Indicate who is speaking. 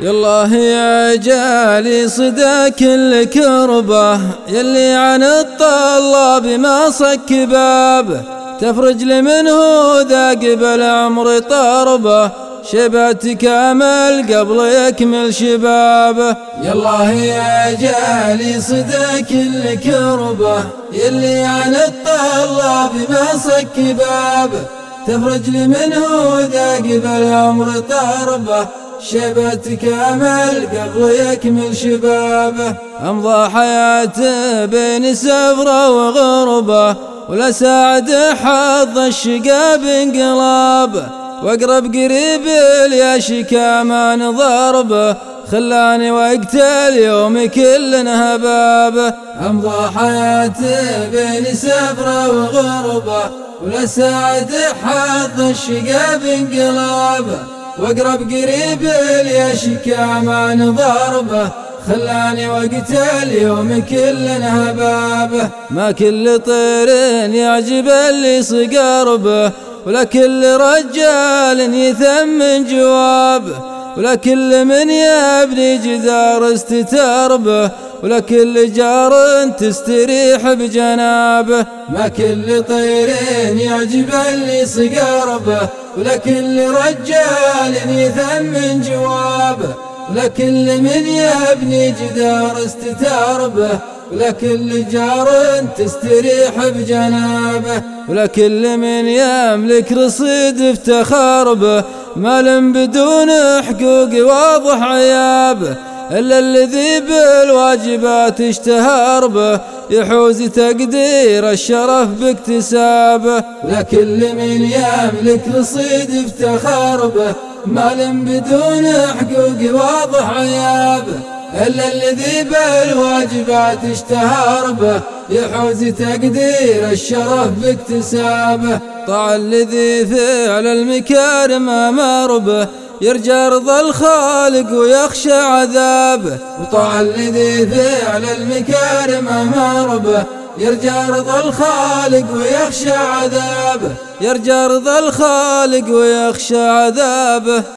Speaker 1: يالله يا جالي صدى كل كربه يلي عن الطلاب ما صك بابه تفرج لي منه ذا قبل عمري طربة شبات كامل قبل يكمل شبابه
Speaker 2: يالله يا جالي صدى كل كربه يلي عن الطلاب ما صك بابه تفرج لي منه ذا قبل عمري طربة شبت كامل قبل يكمل شبابه.
Speaker 1: أمضى حياته بين سفرة وغربة ولا ساعد حظ الشقاب انقلابه وأقرب قريب يا شكامان ضربه خلاني وقت اليوم كل هبابه
Speaker 2: أمضى حياته بين سفرة وغربة ولا ساعد حظ الشقاب انقلابه واقرب قريب اليشكامان ضربه. خلاني وقت اليوم كل هبابه.
Speaker 1: ما كل طير يعجب اللي صقربه ولا كل رجال يثمن جوابه. ولا كل من يبني جدار استتربه ولا كل جار تستريح بجنابه
Speaker 2: ما كل طير يعجب اللي صقربه ولا كل رجال يثمن جوابه ولا كل من يبني جدار استتربه ولا كل جار تستريح بجنابه
Speaker 1: ولا كل من يملك رصيد افتخار مال بدون حقوق واضح عيابه إلا الذي بالواجبات اشتهر به يحوز تقدير الشرف باكتسابه.
Speaker 2: لكل من يملك رصيد افتخار به مال بدون حقوق واضح عيابه. إلا الذي بالواجبات اشتهر به يحوز تقدير الشرف باكتسابه.
Speaker 1: طع الذي فعل المكارم أمر به يرجى رضا الخالق ويخشى عذابه.
Speaker 2: وطاع الذي فعل المكارم أمر به يرجى رضا الخالق ويخشى عذابه.
Speaker 1: يرجى رضا الخالق ويخشى عذابه.